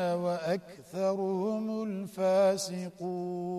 وأكثرهم الفاسقون.